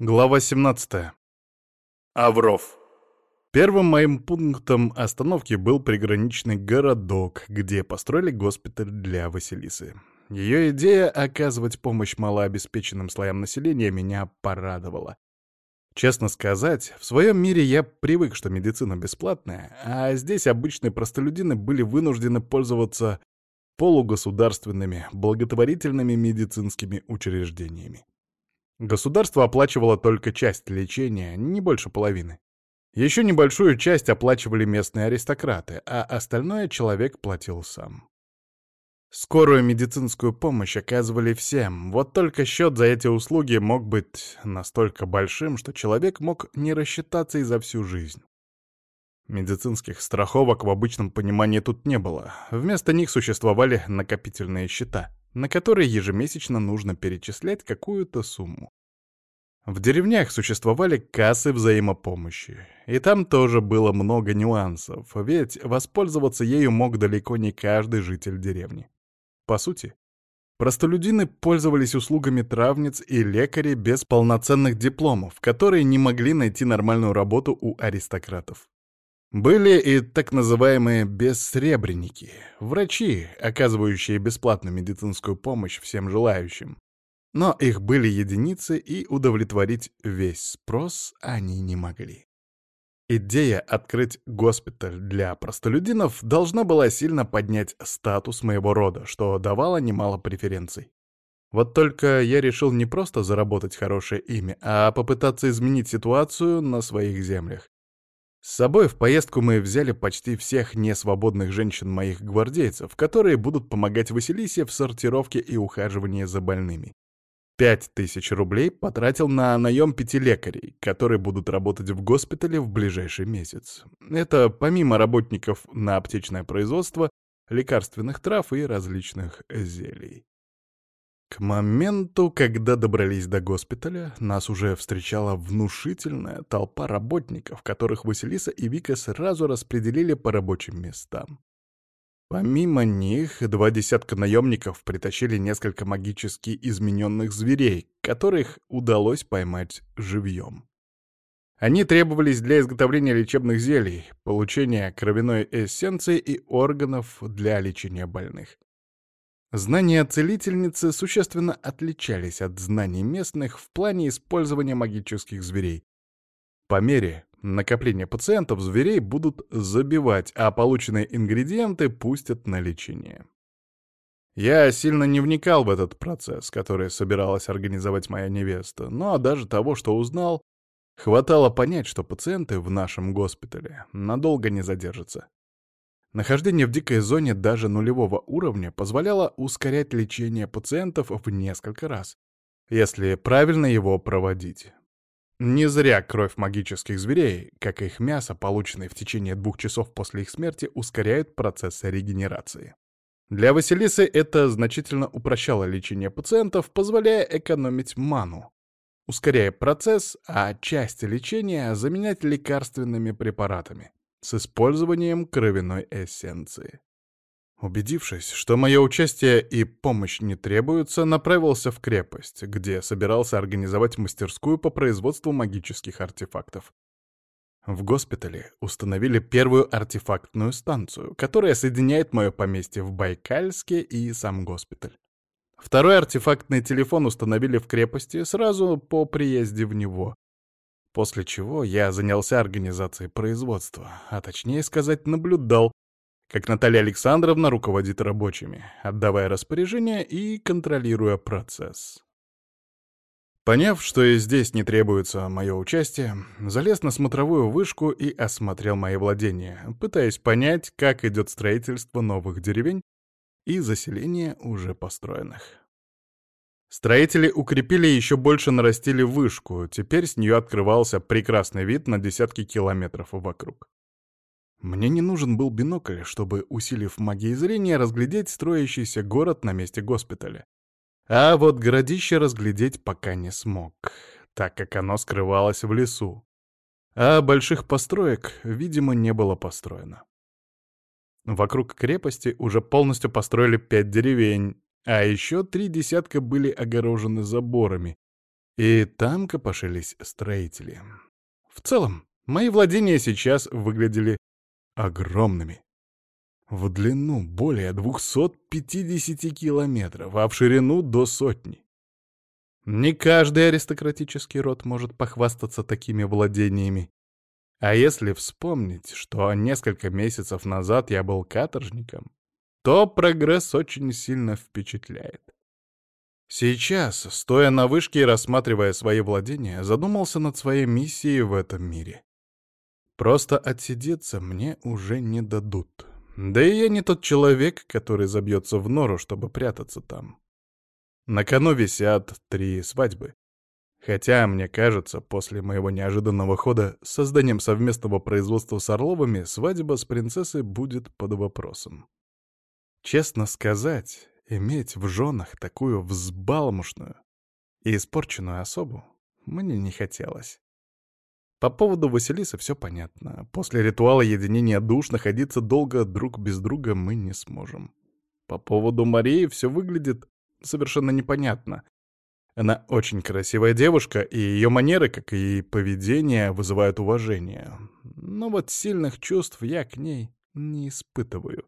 Глава 17. Авров. Первым моим пунктом остановки был приграничный городок, где построили госпиталь для Василисы. Ее идея оказывать помощь малообеспеченным слоям населения меня порадовала. Честно сказать, в своем мире я привык, что медицина бесплатная, а здесь обычные простолюдины были вынуждены пользоваться полугосударственными, благотворительными медицинскими учреждениями. Государство оплачивало только часть лечения, не больше половины. Еще небольшую часть оплачивали местные аристократы, а остальное человек платил сам. Скорую медицинскую помощь оказывали всем, вот только счет за эти услуги мог быть настолько большим, что человек мог не рассчитаться и за всю жизнь. Медицинских страховок в обычном понимании тут не было. Вместо них существовали накопительные счета, на которые ежемесячно нужно перечислять какую-то сумму. В деревнях существовали кассы взаимопомощи, и там тоже было много нюансов, ведь воспользоваться ею мог далеко не каждый житель деревни. По сути, простолюдины пользовались услугами травниц и лекарей без полноценных дипломов, которые не могли найти нормальную работу у аристократов. Были и так называемые бессребреники, врачи, оказывающие бесплатную медицинскую помощь всем желающим. Но их были единицы, и удовлетворить весь спрос они не могли. Идея открыть госпиталь для простолюдинов должна была сильно поднять статус моего рода, что давало немало преференций. Вот только я решил не просто заработать хорошее имя, а попытаться изменить ситуацию на своих землях. С собой в поездку мы взяли почти всех несвободных женщин моих гвардейцев, которые будут помогать Василисе в сортировке и ухаживании за больными. Пять тысяч рублей потратил на наем пяти лекарей, которые будут работать в госпитале в ближайший месяц. Это помимо работников на аптечное производство, лекарственных трав и различных зелий. К моменту, когда добрались до госпиталя, нас уже встречала внушительная толпа работников, которых Василиса и Вика сразу распределили по рабочим местам. Помимо них, два десятка наемников притащили несколько магически измененных зверей, которых удалось поймать живьем. Они требовались для изготовления лечебных зелий, получения кровяной эссенции и органов для лечения больных. Знания целительницы существенно отличались от знаний местных в плане использования магических зверей. По мере накопления пациентов зверей будут забивать, а полученные ингредиенты пустят на лечение. Я сильно не вникал в этот процесс, который собиралась организовать моя невеста, но даже того, что узнал, хватало понять, что пациенты в нашем госпитале надолго не задержатся. Нахождение в дикой зоне даже нулевого уровня позволяло ускорять лечение пациентов в несколько раз, если правильно его проводить. Не зря кровь магических зверей, как и их мясо, полученное в течение двух часов после их смерти, ускоряют процесс регенерации. Для Василисы это значительно упрощало лечение пациентов, позволяя экономить ману, ускоряя процесс, а часть лечения заменять лекарственными препаратами с использованием кровяной эссенции. Убедившись, что мое участие и помощь не требуются, направился в крепость, где собирался организовать мастерскую по производству магических артефактов. В госпитале установили первую артефактную станцию, которая соединяет мое поместье в Байкальске и сам госпиталь. Второй артефактный телефон установили в крепости сразу по приезде в него, После чего я занялся организацией производства, а точнее сказать, наблюдал, как Наталья Александровна руководит рабочими, отдавая распоряжения и контролируя процесс. Поняв, что и здесь не требуется мое участие, залез на смотровую вышку и осмотрел мои владения, пытаясь понять, как идет строительство новых деревень и заселение уже построенных. Строители укрепили и еще больше нарастили вышку, теперь с нее открывался прекрасный вид на десятки километров вокруг. Мне не нужен был бинокль, чтобы, усилив магии зрения, разглядеть строящийся город на месте госпиталя. А вот городище разглядеть пока не смог, так как оно скрывалось в лесу. А больших построек, видимо, не было построено. Вокруг крепости уже полностью построили пять деревень, а еще три десятка были огорожены заборами, И там копошились строители. В целом, мои владения сейчас выглядели огромными. В длину более 250 километров, а в ширину до сотни. Не каждый аристократический род может похвастаться такими владениями. А если вспомнить, что несколько месяцев назад я был каторжником, то прогресс очень сильно впечатляет. Сейчас, стоя на вышке и рассматривая свои владения, задумался над своей миссией в этом мире. Просто отсидеться мне уже не дадут. Да и я не тот человек, который забьется в нору, чтобы прятаться там. На кону висят три свадьбы. Хотя, мне кажется, после моего неожиданного хода с созданием совместного производства с Орловыми свадьба с принцессой будет под вопросом. Честно сказать, иметь в женах такую взбалмошную и испорченную особу мне не хотелось. По поводу Василисы все понятно. После ритуала единения душ находиться долго друг без друга мы не сможем. По поводу Марии все выглядит совершенно непонятно. Она очень красивая девушка, и ее манеры, как и поведение, вызывают уважение. Но вот сильных чувств я к ней не испытываю.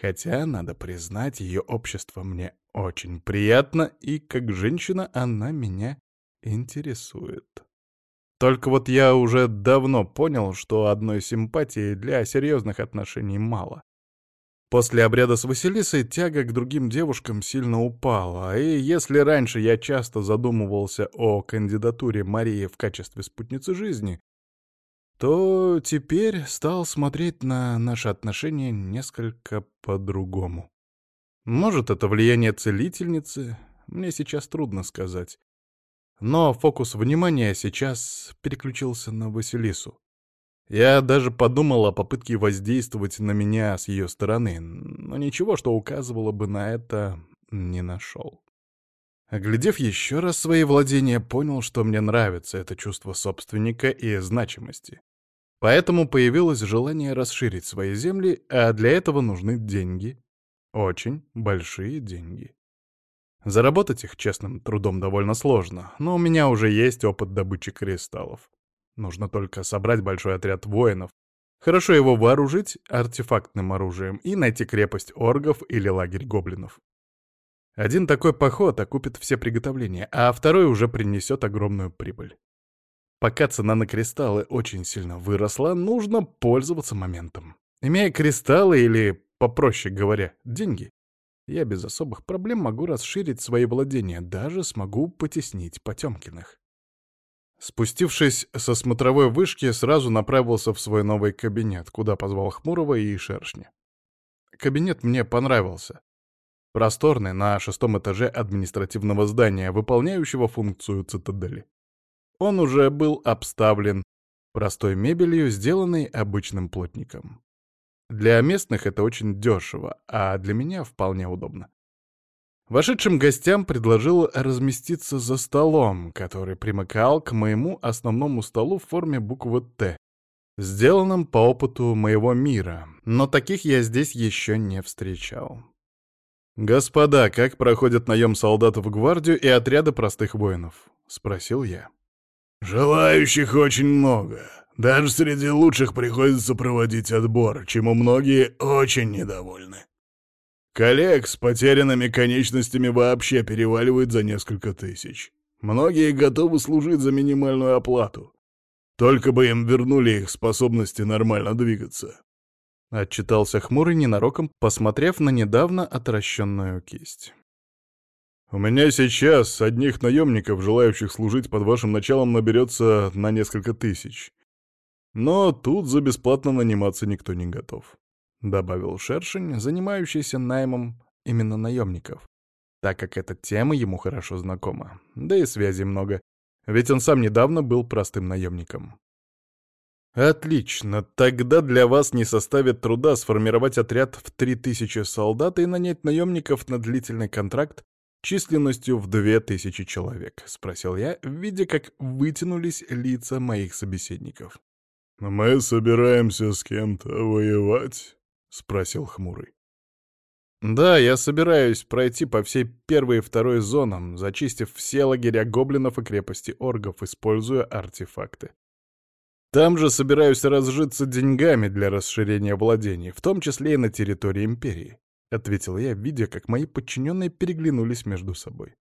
Хотя, надо признать, ее общество мне очень приятно, и как женщина она меня интересует. Только вот я уже давно понял, что одной симпатии для серьезных отношений мало. После обряда с Василисой тяга к другим девушкам сильно упала, и если раньше я часто задумывался о кандидатуре Марии в качестве спутницы жизни, то теперь стал смотреть на наши отношения несколько по-другому. Может, это влияние целительницы, мне сейчас трудно сказать. Но фокус внимания сейчас переключился на Василису. Я даже подумал о попытке воздействовать на меня с ее стороны, но ничего, что указывало бы на это, не нашел. Оглядев еще раз свои владения, понял, что мне нравится это чувство собственника и значимости. Поэтому появилось желание расширить свои земли, а для этого нужны деньги. Очень большие деньги. Заработать их честным трудом довольно сложно, но у меня уже есть опыт добычи кристаллов. Нужно только собрать большой отряд воинов, хорошо его вооружить артефактным оружием и найти крепость оргов или лагерь гоблинов. Один такой поход окупит все приготовления, а второй уже принесет огромную прибыль. Пока цена на кристаллы очень сильно выросла, нужно пользоваться моментом. Имея кристаллы или, попроще говоря, деньги, я без особых проблем могу расширить свои владения, даже смогу потеснить Потемкиных. Спустившись со смотровой вышки, сразу направился в свой новый кабинет, куда позвал Хмурого и Шершня. Кабинет мне понравился. Просторный, на шестом этаже административного здания, выполняющего функцию цитадели. Он уже был обставлен простой мебелью, сделанной обычным плотником. Для местных это очень дешево, а для меня вполне удобно. Вошедшим гостям предложил разместиться за столом, который примыкал к моему основному столу в форме буквы «Т», сделанном по опыту моего мира, но таких я здесь еще не встречал. «Господа, как проходят наем солдат в гвардию и отряды простых воинов?» — спросил я. «Желающих очень много», даже среди лучших приходится проводить отбор, чему многие очень недовольны. Коллег с потерянными конечностями вообще переваливает за несколько тысяч. Многие готовы служить за минимальную оплату. Только бы им вернули их способности нормально двигаться. Отчитался хмурый ненароком, посмотрев на недавно отращенную кисть. «У меня сейчас одних наемников, желающих служить под вашим началом, наберется на несколько тысяч. Но тут за бесплатно наниматься никто не готов», — добавил Шершень, занимающийся наймом именно наемников, так как эта тема ему хорошо знакома, да и связей много, ведь он сам недавно был простым наемником. «Отлично, тогда для вас не составит труда сформировать отряд в 3000 солдат и нанять наемников на длительный контракт численностью в 2000 человек», — спросил я, видя, как вытянулись лица моих собеседников. «Мы собираемся с кем-то воевать?» — спросил Хмурый. Да, я собираюсь пройти по всей первой и второй зонам, зачистив все лагеря гоблинов и крепости оргов, используя артефакты. Там же собираюсь разжиться деньгами для расширения владений, в том числе и на территории Империи», — ответил я, видя, как мои подчиненные переглянулись между собой.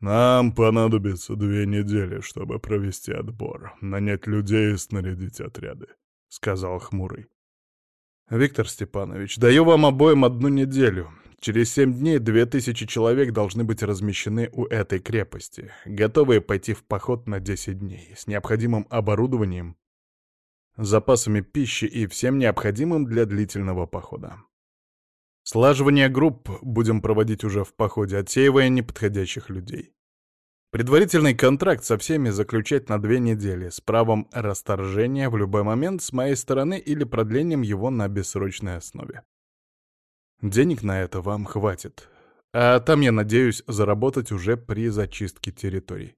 «Нам понадобится две недели, чтобы провести отбор, нанять людей и снарядить отряды», — сказал Хмурый. «Виктор Степанович, даю вам обоим одну неделю. Через семь дней две тысячи человек должны быть размещены у этой крепости, готовые пойти в поход на десять дней, с необходимым оборудованием, запасами пищи и всем необходимым для длительного похода. Слаживание групп будем проводить уже в походе, отсеивая неподходящих людей. Предварительный контракт со всеми заключать на две недели с правом расторжения в любой момент с моей стороны или продлением его на бессрочной основе. Денег на это вам хватит. А там я надеюсь заработать уже при зачистке территорий.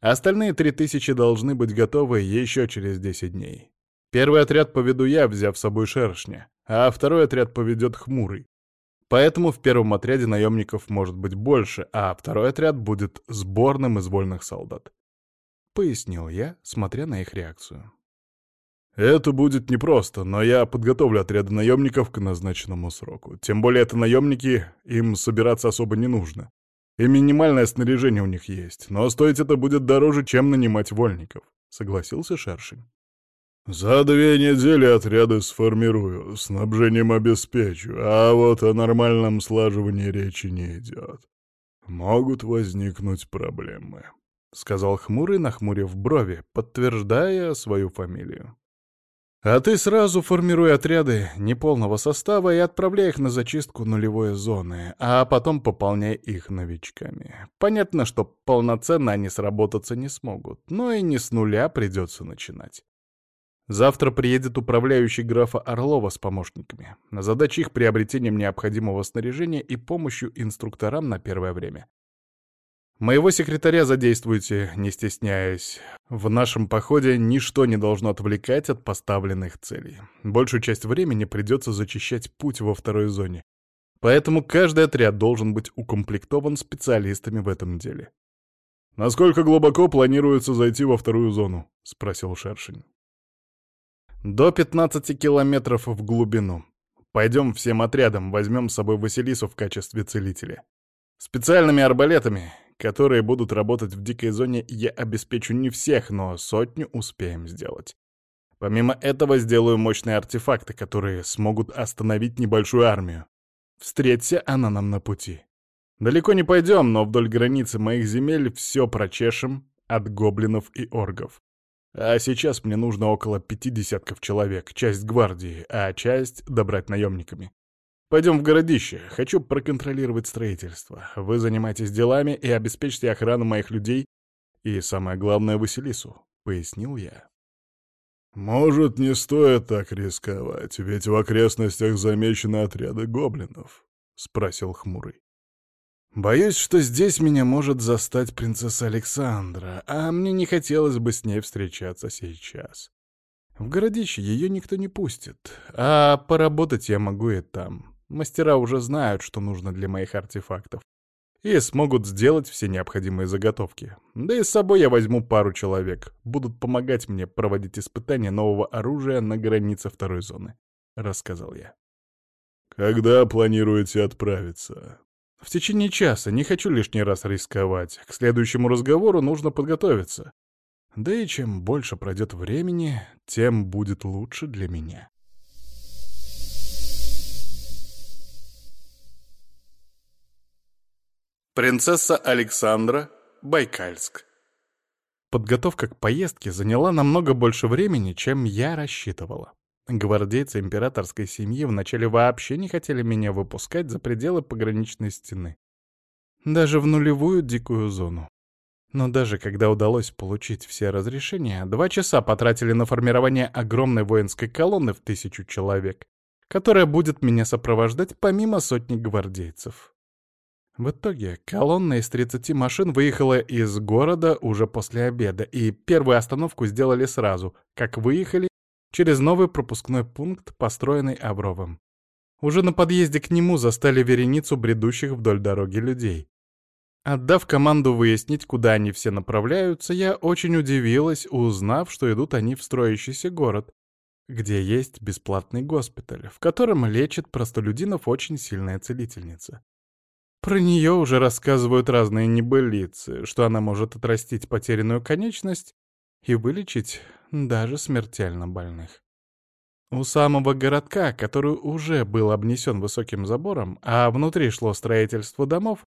Остальные три тысячи должны быть готовы еще через 10 дней. Первый отряд поведу я, взяв с собой шершня, а второй отряд поведет хмурый. Поэтому в первом отряде наемников может быть больше, а второй отряд будет сборным из вольных солдат. Пояснил я, смотря на их реакцию. Это будет непросто, но я подготовлю отряды наемников к назначенному сроку. Тем более это наемники, им собираться особо не нужно. И минимальное снаряжение у них есть, но стоить это будет дороже, чем нанимать вольников, — согласился Шершень. За две недели отряды сформирую, снабжением обеспечу, а вот о нормальном слаживании речи не идет. Могут возникнуть проблемы, — сказал хмурый, нахмурив брови, подтверждая свою фамилию. А ты сразу формируй отряды неполного состава и отправляй их на зачистку нулевой зоны, а потом пополняй их новичками. Понятно, что полноценно они сработаться не смогут, но и не с нуля придется начинать. Завтра приедет управляющий графа Орлова с помощниками. На задаче их приобретением необходимого снаряжения и помощью инструкторам на первое время. Моего секретаря задействуйте, не стесняясь. В нашем походе ничто не должно отвлекать от поставленных целей. Большую часть времени придется зачищать путь во второй зоне. Поэтому каждый отряд должен быть укомплектован специалистами в этом деле. «Насколько глубоко планируется зайти во вторую зону?» — спросил Шершень. До 15 километров в глубину. Пойдем всем отрядом, возьмем с собой Василису в качестве целителя. Специальными арбалетами, которые будут работать в дикой зоне, я обеспечу не всех, но сотню успеем сделать. Помимо этого сделаю мощные артефакты, которые смогут остановить небольшую армию. Встреться она нам на пути. Далеко не пойдем, но вдоль границы моих земель все прочешем от гоблинов и оргов. А сейчас мне нужно около пяти десятков человек, часть гвардии, а часть добрать наемниками. Пойдем в городище, хочу проконтролировать строительство. Вы занимайтесь делами и обеспечьте охрану моих людей и, самое главное, Василису», — пояснил я. «Может, не стоит так рисковать, ведь в окрестностях замечены отряды гоблинов?» — спросил Хмурый. Боюсь, что здесь меня может застать принцесса Александра, а мне не хотелось бы с ней встречаться сейчас. В городище ее никто не пустит, а поработать я могу и там. Мастера уже знают, что нужно для моих артефактов, и смогут сделать все необходимые заготовки. Да и с собой я возьму пару человек, будут помогать мне проводить испытания нового оружия на границе второй зоны, — рассказал я. «Когда планируете отправиться?» В течение часа не хочу лишний раз рисковать. К следующему разговору нужно подготовиться. Да и чем больше пройдет времени, тем будет лучше для меня. Принцесса Александра, Байкальск. Подготовка к поездке заняла намного больше времени, чем я рассчитывала. Гвардейцы императорской семьи вначале вообще не хотели меня выпускать за пределы пограничной стены. Даже в нулевую дикую зону. Но даже когда удалось получить все разрешения, два часа потратили на формирование огромной воинской колонны в тысячу человек, которая будет меня сопровождать помимо сотни гвардейцев. В итоге колонна из 30 машин выехала из города уже после обеда, и первую остановку сделали сразу, как выехали через новый пропускной пункт, построенный Авровым. Уже на подъезде к нему застали вереницу бредущих вдоль дороги людей. Отдав команду выяснить, куда они все направляются, я очень удивилась, узнав, что идут они в строящийся город, где есть бесплатный госпиталь, в котором лечит простолюдинов очень сильная целительница. Про нее уже рассказывают разные небылицы, что она может отрастить потерянную конечность и вылечить даже смертельно больных. У самого городка, который уже был обнесен высоким забором, а внутри шло строительство домов,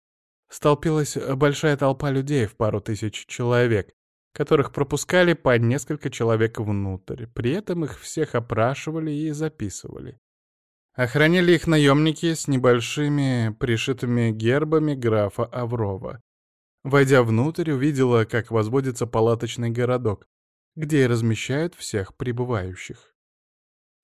столпилась большая толпа людей в пару тысяч человек, которых пропускали по несколько человек внутрь, при этом их всех опрашивали и записывали. Охраняли их наемники с небольшими пришитыми гербами графа Аврова. Войдя внутрь, увидела, как возводится палаточный городок, где и размещают всех прибывающих.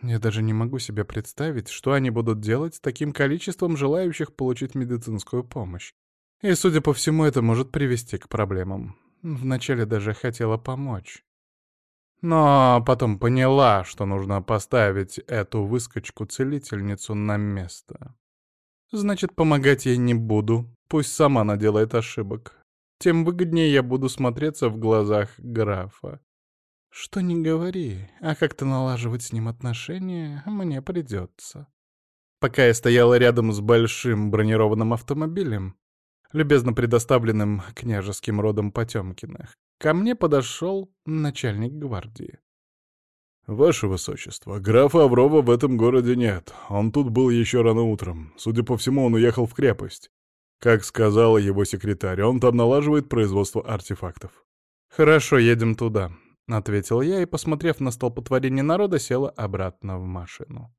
Я даже не могу себе представить, что они будут делать с таким количеством желающих получить медицинскую помощь. И, судя по всему, это может привести к проблемам. Вначале даже хотела помочь. Но потом поняла, что нужно поставить эту выскочку-целительницу на место. Значит, помогать ей не буду. Пусть сама наделает ошибок. Тем выгоднее я буду смотреться в глазах графа. Что не говори, а как-то налаживать с ним отношения мне придется. Пока я стояла рядом с большим бронированным автомобилем, любезно предоставленным княжеским родом Потемкиных, ко мне подошел начальник гвардии. «Ваше Высочество, графа Аврова в этом городе нет. Он тут был еще рано утром. Судя по всему, он уехал в крепость. Как сказала его секретарь, он там налаживает производство артефактов». «Хорошо, едем туда. — ответил я и, посмотрев на столпотворение народа, села обратно в машину.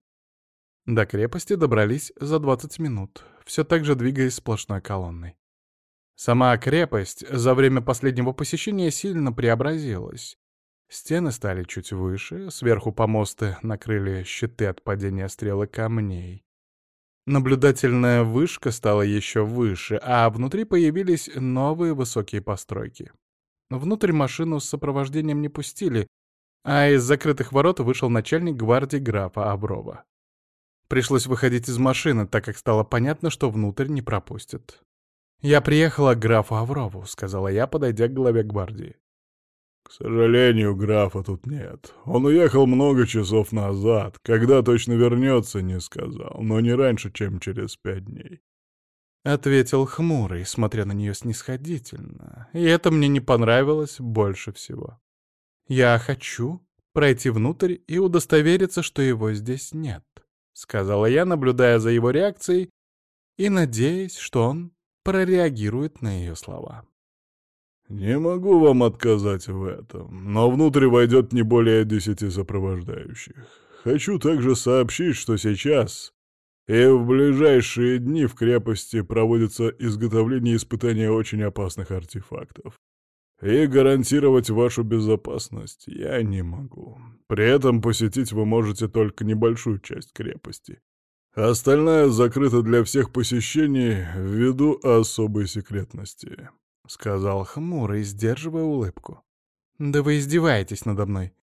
До крепости добрались за 20 минут, все так же двигаясь сплошной колонной. Сама крепость за время последнего посещения сильно преобразилась. Стены стали чуть выше, сверху помосты накрыли щиты от падения стрелы камней. Наблюдательная вышка стала еще выше, а внутри появились новые высокие постройки. Внутрь машину с сопровождением не пустили, а из закрытых ворот вышел начальник гвардии графа Аброва. Пришлось выходить из машины, так как стало понятно, что внутрь не пропустят. «Я приехала к графу Аврову», — сказала я, подойдя к главе гвардии. «К сожалению, графа тут нет. Он уехал много часов назад. Когда точно вернется, не сказал, но не раньше, чем через пять дней. — ответил хмурый, смотря на нее снисходительно, и это мне не понравилось больше всего. «Я хочу пройти внутрь и удостовериться, что его здесь нет», — сказала я, наблюдая за его реакцией и надеясь, что он прореагирует на ее слова. «Не могу вам отказать в этом, но внутрь войдет не более десяти сопровождающих. Хочу также сообщить, что сейчас и в ближайшие дни в крепости проводится изготовление и испытания очень опасных артефактов. И гарантировать вашу безопасность я не могу. При этом посетить вы можете только небольшую часть крепости. Остальная закрыта для всех посещений ввиду особой секретности», — сказал хмурый, сдерживая улыбку. «Да вы издеваетесь надо мной.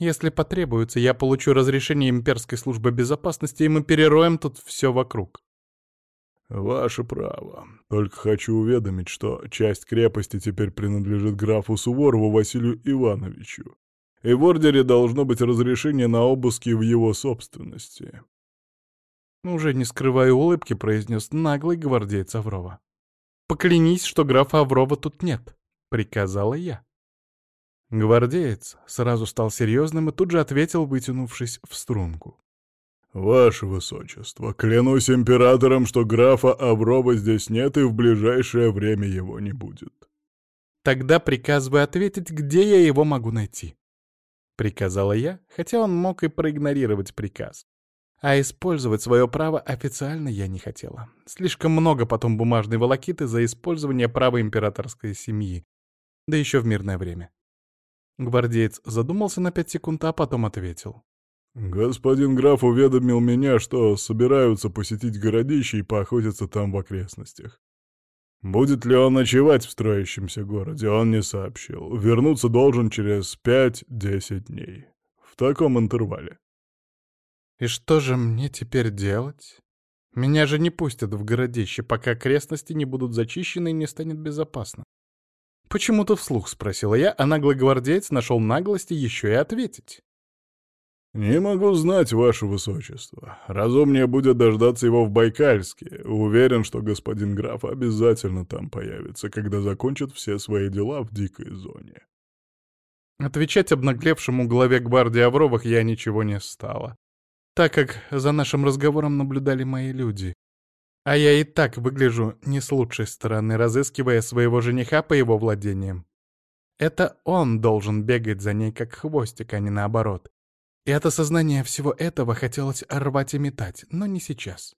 Если потребуется, я получу разрешение имперской службы безопасности, и мы перероем тут все вокруг. «Ваше право. Только хочу уведомить, что часть крепости теперь принадлежит графу Суворову Василию Ивановичу, и в ордере должно быть разрешение на обыски в его собственности». Уже не скрывая улыбки, произнес наглый гвардейц Аврова. «Поклянись, что графа Аврова тут нет», — приказала я. Гвардеец сразу стал серьезным и тут же ответил, вытянувшись в струнку. «Ваше Высочество, клянусь императором, что графа Аврова здесь нет и в ближайшее время его не будет». «Тогда приказывай ответить, где я его могу найти», — приказала я, хотя он мог и проигнорировать приказ. А использовать свое право официально я не хотела. Слишком много потом бумажной волокиты за использование права императорской семьи, да еще в мирное время. Гвардеец задумался на пять секунд, а потом ответил. «Господин граф уведомил меня, что собираются посетить городище и поохотиться там в окрестностях. Будет ли он ночевать в строящемся городе, он не сообщил. Вернуться должен через пять-десять дней. В таком интервале». И что же мне теперь делать? Меня же не пустят в городище, пока окрестности не будут зачищены и не станет безопасно. Почему-то вслух спросила я, а наглый гвардеец нашел наглости еще и ответить. «Не могу знать, ваше высочество. Разумнее будет дождаться его в Байкальске. Уверен, что господин граф обязательно там появится, когда закончит все свои дела в дикой зоне». Отвечать обнаглевшему главе гвардии Авровых я ничего не стала, так как за нашим разговором наблюдали мои люди. А я и так выгляжу не с лучшей стороны, разыскивая своего жениха по его владениям. Это он должен бегать за ней как хвостик, а не наоборот. И от осознания всего этого хотелось рвать и метать, но не сейчас.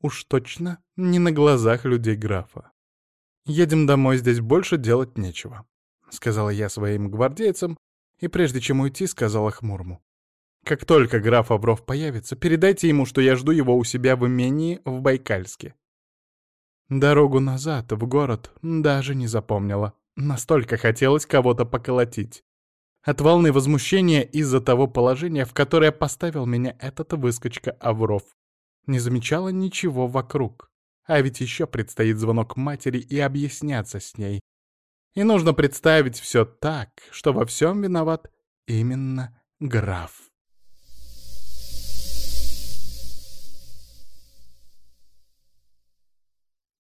Уж точно не на глазах людей графа. «Едем домой, здесь больше делать нечего», — сказала я своим гвардейцам, и прежде чем уйти, сказала хмурму. «Как только граф Авров появится, передайте ему, что я жду его у себя в имении в Байкальске». Дорогу назад, в город, даже не запомнила. Настолько хотелось кого-то поколотить от волны возмущения из-за того положения, в которое поставил меня этот выскочка Авров. Не замечала ничего вокруг. А ведь еще предстоит звонок матери и объясняться с ней. И нужно представить все так, что во всем виноват именно граф.